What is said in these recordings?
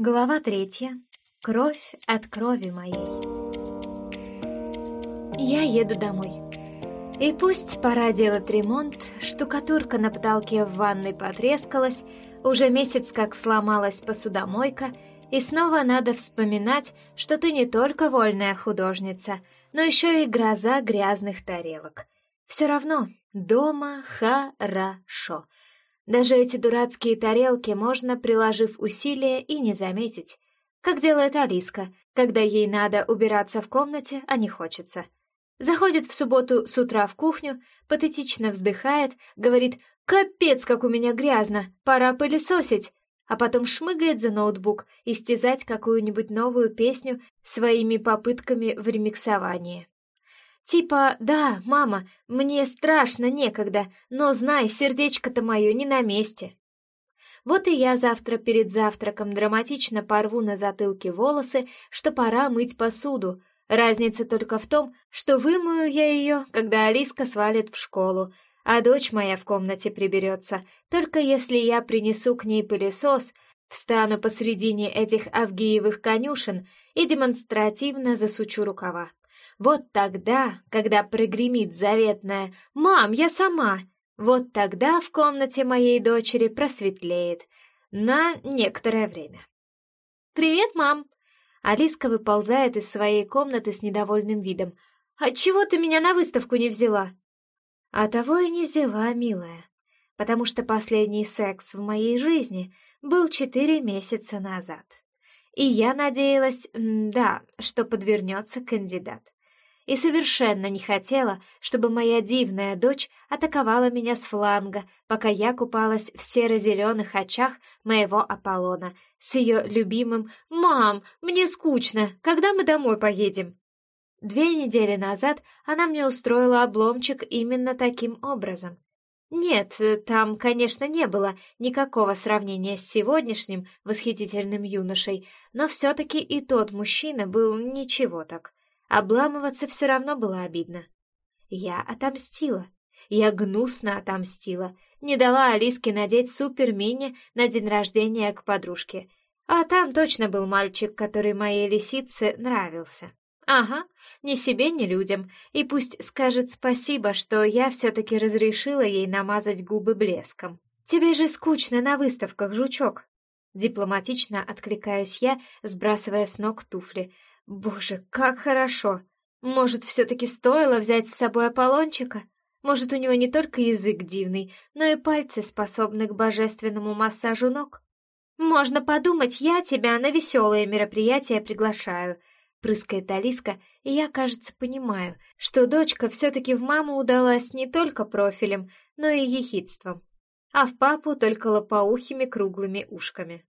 Глава третья. Кровь от крови моей. Я еду домой. И пусть пора делать ремонт, штукатурка на потолке в ванной потрескалась, уже месяц как сломалась посудомойка, и снова надо вспоминать, что ты не только вольная художница, но еще и гроза грязных тарелок. Все равно дома хорошо. Даже эти дурацкие тарелки можно, приложив усилия, и не заметить. Как делает Алиска, когда ей надо убираться в комнате, а не хочется. Заходит в субботу с утра в кухню, патетично вздыхает, говорит «Капец, как у меня грязно, пора пылесосить», а потом шмыгает за ноутбук и стязать какую-нибудь новую песню своими попытками в ремиксовании. Типа, да, мама, мне страшно некогда, но знай, сердечко-то мое не на месте. Вот и я завтра перед завтраком драматично порву на затылке волосы, что пора мыть посуду. Разница только в том, что вымою я ее, когда Алиска свалит в школу, а дочь моя в комнате приберется, только если я принесу к ней пылесос, встану посредине этих авгиевых конюшен и демонстративно засучу рукава. Вот тогда, когда прогремит заветное «Мам, я сама!», вот тогда в комнате моей дочери просветлеет. На некоторое время. «Привет, мам!» Алиска выползает из своей комнаты с недовольным видом. «Отчего ты меня на выставку не взяла?» «А того и не взяла, милая, потому что последний секс в моей жизни был четыре месяца назад. И я надеялась, да, что подвернется кандидат и совершенно не хотела, чтобы моя дивная дочь атаковала меня с фланга, пока я купалась в серо-зеленых очах моего Аполлона с ее любимым «Мам, мне скучно, когда мы домой поедем?» Две недели назад она мне устроила обломчик именно таким образом. Нет, там, конечно, не было никакого сравнения с сегодняшним восхитительным юношей, но все-таки и тот мужчина был ничего так. Обламываться все равно было обидно. Я отомстила. Я гнусно отомстила. Не дала Алиске надеть супер-мини на день рождения к подружке. А там точно был мальчик, который моей лисице нравился. Ага, ни себе, ни людям. И пусть скажет спасибо, что я все-таки разрешила ей намазать губы блеском. Тебе же скучно на выставках, жучок. Дипломатично откликаюсь я, сбрасывая с ног туфли — Боже, как хорошо! Может, все-таки стоило взять с собой Аполлончика? Может, у него не только язык дивный, но и пальцы способны к божественному массажу ног? Можно подумать, я тебя на веселые мероприятия приглашаю, прыскает Алиска, и я, кажется, понимаю, что дочка все-таки в маму удалась не только профилем, но и ехидством, а в папу только лопоухими круглыми ушками.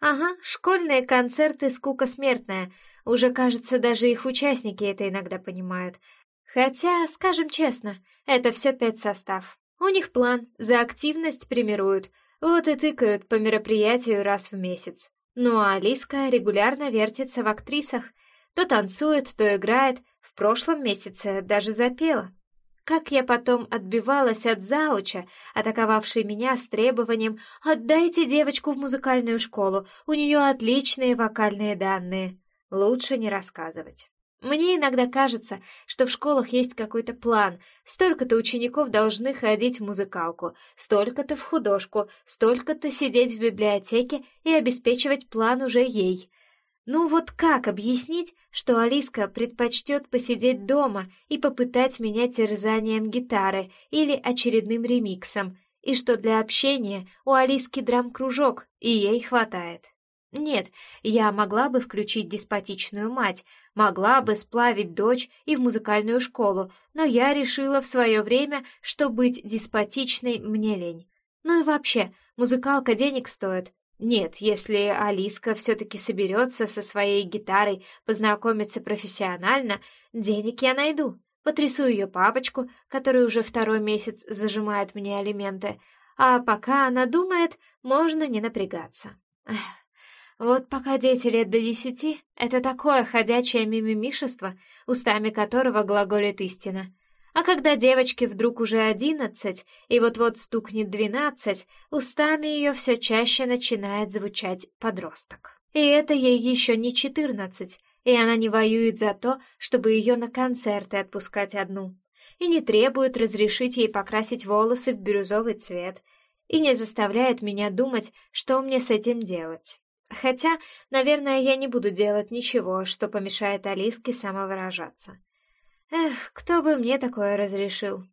Ага, школьные концерты скука смертная — уже, кажется, даже их участники это иногда понимают. Хотя, скажем честно, это все педсостав. У них план, за активность премируют, вот и тыкают по мероприятию раз в месяц. Ну а Алиска регулярно вертится в актрисах. То танцует, то играет, в прошлом месяце даже запела. Как я потом отбивалась от зауча, атаковавшей меня с требованием «Отдайте девочку в музыкальную школу, у нее отличные вокальные данные». Лучше не рассказывать. Мне иногда кажется, что в школах есть какой-то план. Столько-то учеников должны ходить в музыкалку, столько-то в художку, столько-то сидеть в библиотеке и обеспечивать план уже ей. Ну вот как объяснить, что Алиска предпочтет посидеть дома и попытать меня терзанием гитары или очередным ремиксом, и что для общения у Алиски драм-кружок, и ей хватает? Нет, я могла бы включить деспотичную мать, могла бы сплавить дочь и в музыкальную школу, но я решила в свое время, что быть деспотичной мне лень. Ну и вообще, музыкалка денег стоит. Нет, если Алиска все-таки соберется со своей гитарой познакомиться профессионально, денег я найду. Потрясу ее папочку, который уже второй месяц зажимает мне алименты, а пока она думает, можно не напрягаться. Вот пока дети лет до десяти — это такое ходячее мимимишество, устами которого глаголит истина. А когда девочке вдруг уже одиннадцать, и вот-вот стукнет двенадцать, устами ее все чаще начинает звучать подросток. И это ей еще не четырнадцать, и она не воюет за то, чтобы ее на концерты отпускать одну, и не требует разрешить ей покрасить волосы в бирюзовый цвет, и не заставляет меня думать, что мне с этим делать. Хотя, наверное, я не буду делать ничего, что помешает Алиске самовыражаться. Эх, кто бы мне такое разрешил?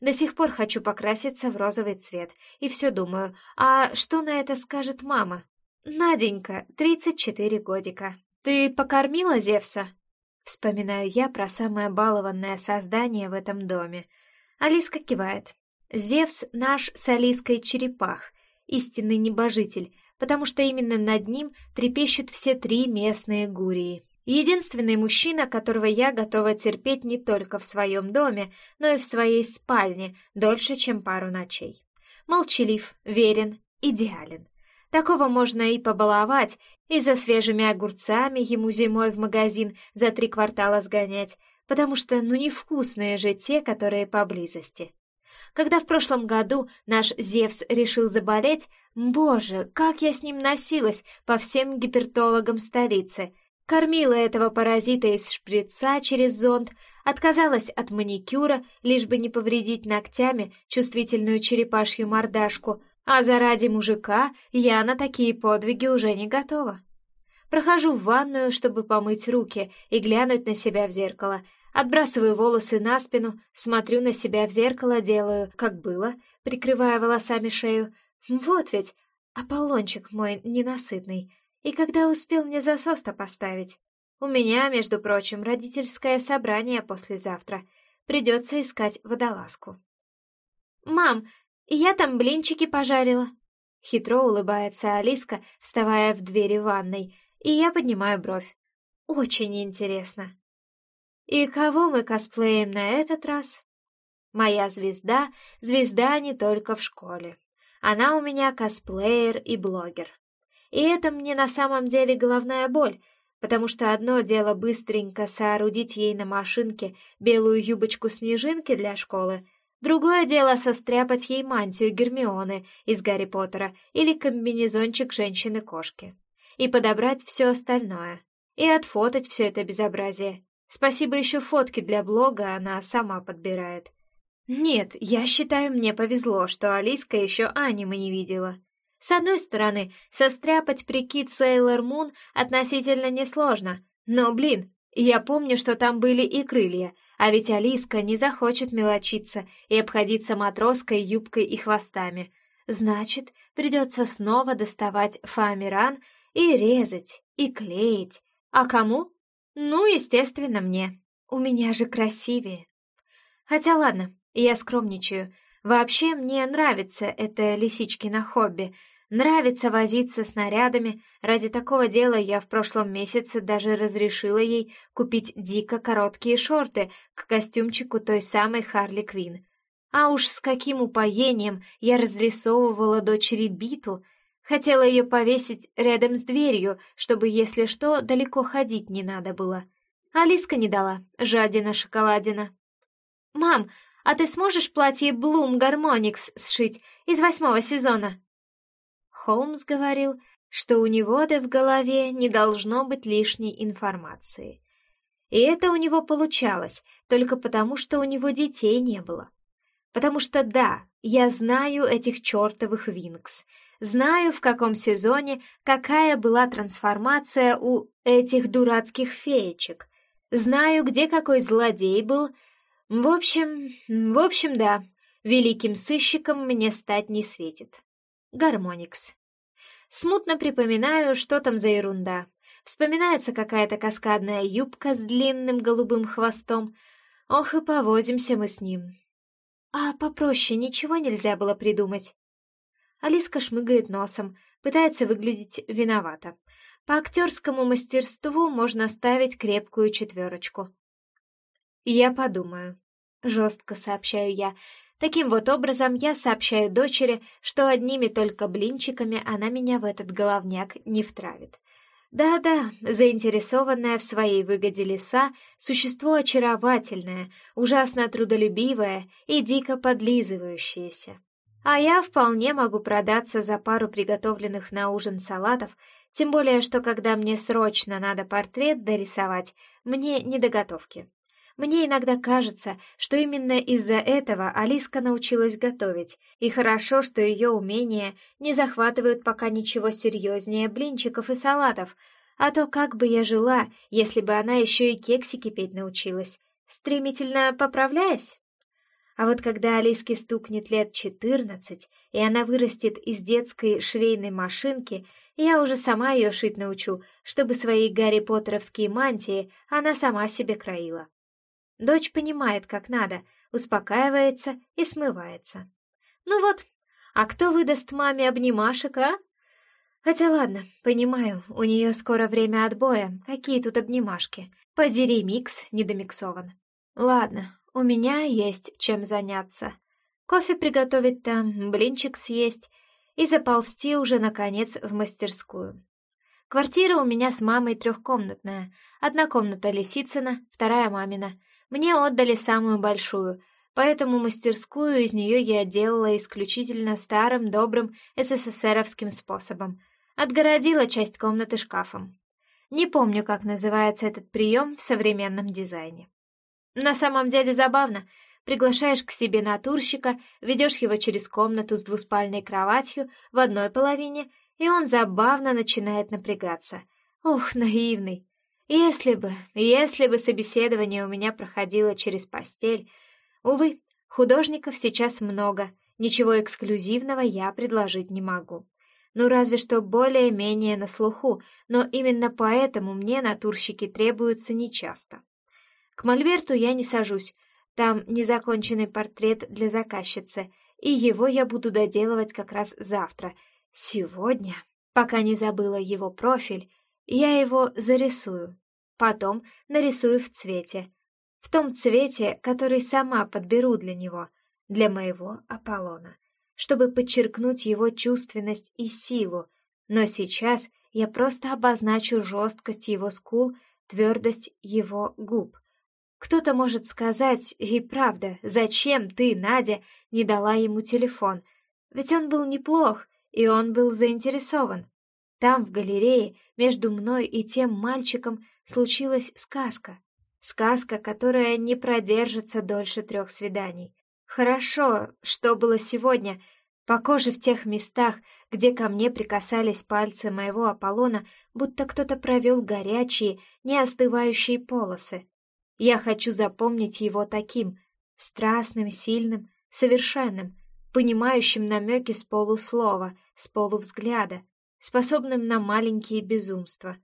До сих пор хочу покраситься в розовый цвет, и все думаю, а что на это скажет мама? Наденька, тридцать четыре годика. Ты покормила Зевса? Вспоминаю я про самое балованное создание в этом доме. Алиска кивает. Зевс наш с Алиской черепах, истинный небожитель, потому что именно над ним трепещут все три местные гурии. Единственный мужчина, которого я готова терпеть не только в своем доме, но и в своей спальне дольше, чем пару ночей. Молчалив, верен, идеален. Такого можно и побаловать, и за свежими огурцами ему зимой в магазин за три квартала сгонять, потому что ну невкусные же те, которые поблизости. Когда в прошлом году наш Зевс решил заболеть, боже, как я с ним носилась по всем гипертологам столицы — Кормила этого паразита из шприца через зонд, отказалась от маникюра, лишь бы не повредить ногтями чувствительную черепашью мордашку, а заради мужика я на такие подвиги уже не готова. Прохожу в ванную, чтобы помыть руки и глянуть на себя в зеркало. Отбрасываю волосы на спину, смотрю на себя в зеркало, делаю, как было, прикрывая волосами шею. Вот ведь Аполлончик мой ненасытный. И когда успел мне засос-то поставить? У меня, между прочим, родительское собрание послезавтра. Придется искать водолазку. «Мам, я там блинчики пожарила!» Хитро улыбается Алиска, вставая в двери ванной, и я поднимаю бровь. «Очень интересно!» «И кого мы косплеем на этот раз?» «Моя звезда — звезда не только в школе. Она у меня косплеер и блогер. И это мне на самом деле головная боль, потому что одно дело быстренько соорудить ей на машинке белую юбочку-снежинки для школы, другое дело состряпать ей мантию Гермионы из Гарри Поттера или комбинезончик женщины-кошки. И подобрать все остальное. И отфотать все это безобразие. Спасибо еще фотки для блога она сама подбирает. Нет, я считаю, мне повезло, что Алиска еще аниме не видела. С одной стороны, состряпать прикид Сейлор Мун относительно несложно, но, блин, я помню, что там были и крылья, а ведь Алиска не захочет мелочиться и обходиться матроской юбкой и хвостами. Значит, придется снова доставать фоамиран и резать, и клеить. А кому? Ну, естественно, мне. У меня же красивее. Хотя ладно, я скромничаю. Вообще мне нравится это лисичкино хобби — Нравится возиться с нарядами. Ради такого дела я в прошлом месяце даже разрешила ей купить дико короткие шорты к костюмчику той самой Харли Квин. А уж с каким упоением я разрисовывала дочери биту. Хотела ее повесить рядом с дверью, чтобы, если что, далеко ходить не надо было. Алиска не дала, жадина-шоколадина. «Мам, а ты сможешь платье Bloom Гармоникс сшить из восьмого сезона?» Холмс говорил, что у него-то в голове не должно быть лишней информации. И это у него получалось только потому, что у него детей не было. Потому что да, я знаю этих чертовых Винкс, знаю, в каком сезоне какая была трансформация у этих дурацких феечек, знаю, где какой злодей был. В общем, в общем, да, великим сыщиком мне стать не светит. Гармоникс. Смутно припоминаю, что там за ерунда. Вспоминается какая-то каскадная юбка с длинным голубым хвостом. Ох и повозимся мы с ним. А попроще ничего нельзя было придумать. Алиска шмыгает носом, пытается выглядеть виновато. По актерскому мастерству можно ставить крепкую четверочку. «Я подумаю», — жестко сообщаю я, Таким вот образом я сообщаю дочери, что одними только блинчиками она меня в этот головняк не втравит. Да-да, заинтересованная в своей выгоде лиса, существо очаровательное, ужасно трудолюбивое и дико подлизывающееся. А я вполне могу продаться за пару приготовленных на ужин салатов, тем более, что когда мне срочно надо портрет дорисовать, мне не до готовки. Мне иногда кажется, что именно из-за этого Алиска научилась готовить, и хорошо, что ее умения не захватывают пока ничего серьезнее блинчиков и салатов, а то как бы я жила, если бы она еще и кексики петь научилась, стремительно поправляясь? А вот когда Алиске стукнет лет четырнадцать, и она вырастет из детской швейной машинки, я уже сама ее шить научу, чтобы свои Гарри Поттеровские мантии она сама себе краила. Дочь понимает, как надо, успокаивается и смывается. Ну вот, а кто выдаст маме обнимашек, а? Хотя ладно, понимаю, у нее скоро время отбоя, какие тут обнимашки. Подери микс недомиксован. Ладно, у меня есть чем заняться. Кофе приготовить там, блинчик съесть и заползти уже, наконец, в мастерскую. Квартира у меня с мамой трехкомнатная. Одна комната Лисицына, вторая мамина. Мне отдали самую большую, поэтому мастерскую из нее я делала исключительно старым, добрым СССРовским способом. Отгородила часть комнаты шкафом. Не помню, как называется этот прием в современном дизайне. На самом деле забавно. Приглашаешь к себе натурщика, ведешь его через комнату с двуспальной кроватью в одной половине, и он забавно начинает напрягаться. Ох, наивный. Если бы, если бы собеседование у меня проходило через постель. Увы, художников сейчас много, ничего эксклюзивного я предложить не могу. Ну, разве что более-менее на слуху, но именно поэтому мне натурщики требуются нечасто. К мольберту я не сажусь, там незаконченный портрет для заказчицы, и его я буду доделывать как раз завтра. Сегодня, пока не забыла его профиль, я его зарисую. Потом нарисую в цвете. В том цвете, который сама подберу для него, для моего Аполлона, чтобы подчеркнуть его чувственность и силу. Но сейчас я просто обозначу жесткость его скул, твердость его губ. Кто-то может сказать, и правда, зачем ты, Надя, не дала ему телефон? Ведь он был неплох, и он был заинтересован. Там, в галерее, между мной и тем мальчиком случилась сказка. Сказка, которая не продержится дольше трех свиданий. Хорошо, что было сегодня. По коже в тех местах, где ко мне прикасались пальцы моего Аполлона, будто кто-то провел горячие, не остывающие полосы. Я хочу запомнить его таким, страстным, сильным, совершенным, понимающим намеки с полуслова, с полувзгляда, способным на маленькие безумства.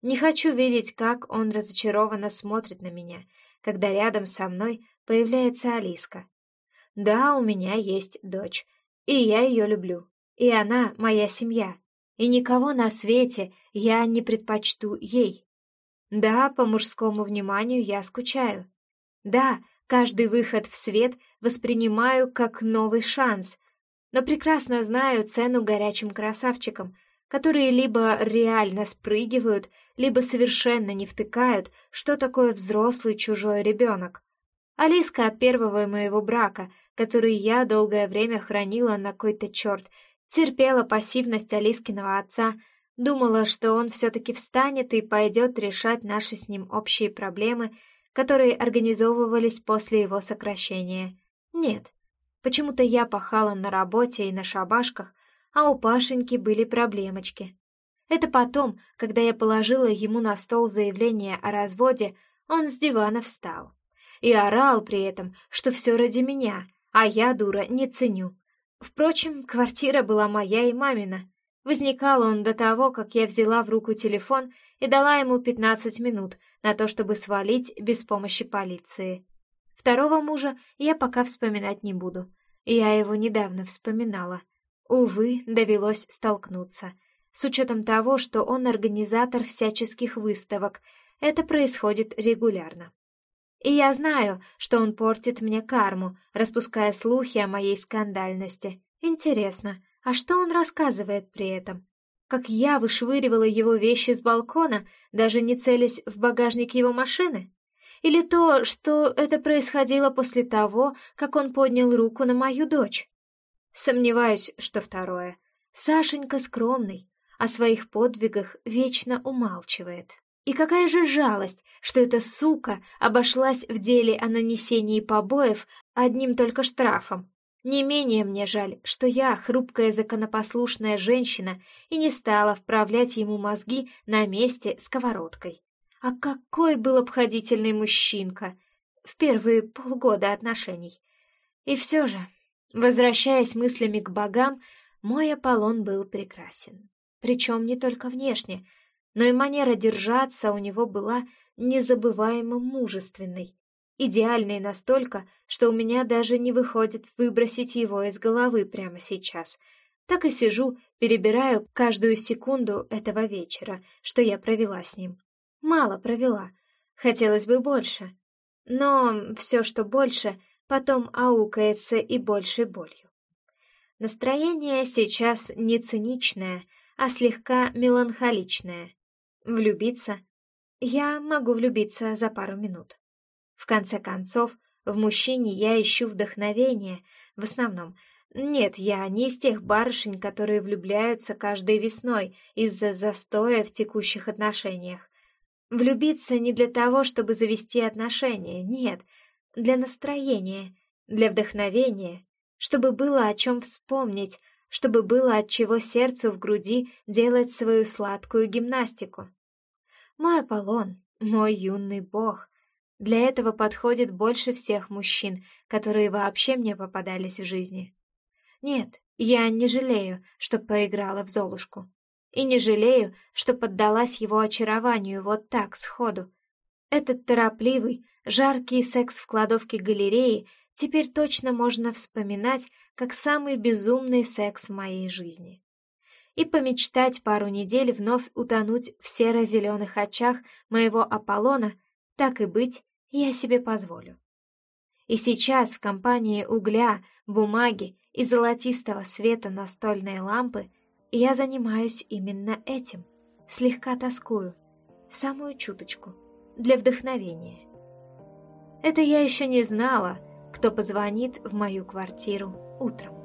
Не хочу видеть, как он разочарованно смотрит на меня, когда рядом со мной появляется Алиска. Да, у меня есть дочь, и я ее люблю, и она моя семья, и никого на свете я не предпочту ей. Да, по мужскому вниманию я скучаю. Да, каждый выход в свет воспринимаю как новый шанс, но прекрасно знаю цену горячим красавчикам, которые либо реально спрыгивают, либо совершенно не втыкают, что такое взрослый чужой ребенок. Алиска от первого моего брака, который я долгое время хранила на какой-то черт, терпела пассивность Алискиного отца, Думала, что он все-таки встанет и пойдет решать наши с ним общие проблемы, которые организовывались после его сокращения. Нет, почему-то я пахала на работе и на шабашках, а у Пашеньки были проблемочки. Это потом, когда я положила ему на стол заявление о разводе, он с дивана встал. И орал при этом, что все ради меня, а я, дура, не ценю. Впрочем, квартира была моя и мамина, Возникал он до того, как я взяла в руку телефон и дала ему 15 минут на то, чтобы свалить без помощи полиции. Второго мужа я пока вспоминать не буду. Я его недавно вспоминала. Увы, довелось столкнуться. С учетом того, что он организатор всяческих выставок, это происходит регулярно. И я знаю, что он портит мне карму, распуская слухи о моей скандальности. Интересно, а что он рассказывает при этом? Как я вышвыривала его вещи с балкона, даже не целясь в багажник его машины? Или то, что это происходило после того, как он поднял руку на мою дочь? Сомневаюсь, что второе. Сашенька скромный, о своих подвигах вечно умалчивает. И какая же жалость, что эта сука обошлась в деле о нанесении побоев одним только штрафом. Не менее мне жаль, что я, хрупкая законопослушная женщина, и не стала вправлять ему мозги на месте сковородкой. А какой был обходительный мужчинка в первые полгода отношений. И все же, возвращаясь мыслями к богам, мой Аполлон был прекрасен. Причем не только внешне, но и манера держаться у него была незабываемо мужественной, идеальной настолько, что у меня даже не выходит выбросить его из головы прямо сейчас. Так и сижу, перебираю каждую секунду этого вечера, что я провела с ним. Мало провела, хотелось бы больше. Но все, что больше, потом аукается и большей болью. Настроение сейчас не циничное, а слегка меланхоличное. Влюбиться? Я могу влюбиться за пару минут. В конце концов, в мужчине я ищу вдохновение, в основном. Нет, я не из тех барышень, которые влюбляются каждой весной из-за застоя в текущих отношениях. Влюбиться не для того, чтобы завести отношения, нет, для настроения, для вдохновения, чтобы было о чем вспомнить, чтобы было от чего сердцу в груди делать свою сладкую гимнастику. Мой Аполлон, мой юный бог, для этого подходит больше всех мужчин, которые вообще мне попадались в жизни. Нет, я не жалею, что поиграла в Золушку. И не жалею, что поддалась его очарованию вот так, сходу. Этот торопливый, жаркий секс в кладовке галереи теперь точно можно вспоминать как самый безумный секс в моей жизни. И помечтать пару недель вновь утонуть в серо-зеленых очах моего Аполлона, так и быть, я себе позволю. И сейчас в компании угля, бумаги и золотистого света настольной лампы я занимаюсь именно этим, слегка тоскую, самую чуточку, для вдохновения. Это я еще не знала, кто позвонит в мою квартиру утром.